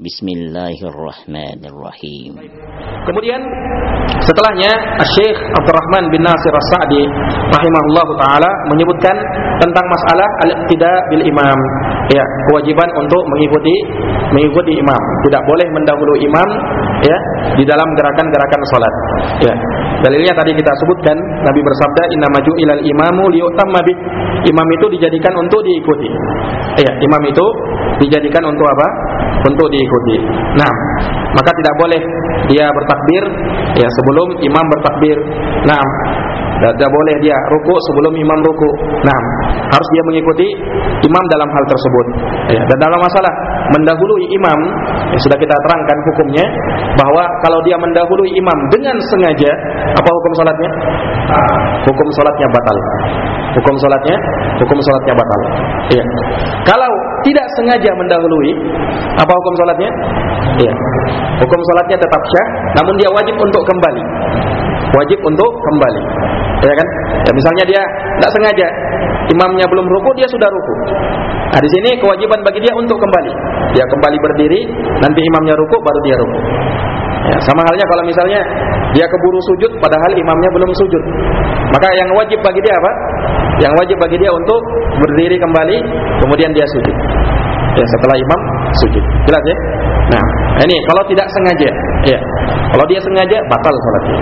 Bismillahirrahmanirrahim. Kemudian setelahnya Syekh Abdurrahman bin Nasir As-Sa'di rahimahullah taala menyebutkan tentang masalah al-iqtida bil imam. Ya, kewajiban untuk mengikuti mengikuti imam. Tidak boleh mendahului imam ya di dalam gerakan-gerakan salat. Ya. Dalilnya tadi kita sebutkan Nabi bersabda innamaju ilal imamu liyutamma. Imam itu dijadikan untuk diikuti. Ya, imam itu dijadikan untuk apa? Untuk diikuti. Nah, maka tidak boleh dia bertakbir ya sebelum imam bertakbir. Nah, tidak boleh dia ruku sebelum imam ruku. Nah, harus dia mengikuti imam dalam hal tersebut. Ya, dan dalam masalah mendahului imam, ya sudah kita terangkan hukumnya bahwa kalau dia mendahului imam dengan sengaja, apa hukum salatnya? Hukum salatnya batal. Hukum salatnya, hukum salatnya batal. Iya. Kalau tidak sengaja mendahului, apa hukum salatnya? Iya. Hukum salatnya tetap syah, namun dia wajib untuk kembali. Wajib untuk kembali. Ya kan? Ya misalnya dia tidak sengaja imamnya belum ruku, dia sudah ruku. Nah, di sini kewajiban bagi dia untuk kembali. Dia kembali berdiri, nanti imamnya ruku baru dia ruku. Ya, sama halnya kalau misalnya dia keburu sujud padahal imamnya belum sujud. Maka yang wajib bagi dia apa? Yang wajib bagi dia untuk berdiri kembali kemudian dia sujud. Ya, setelah imam sujud. Jelas ya? Nah, ini kalau tidak sengaja, ya. Kalau dia sengaja batal salatnya.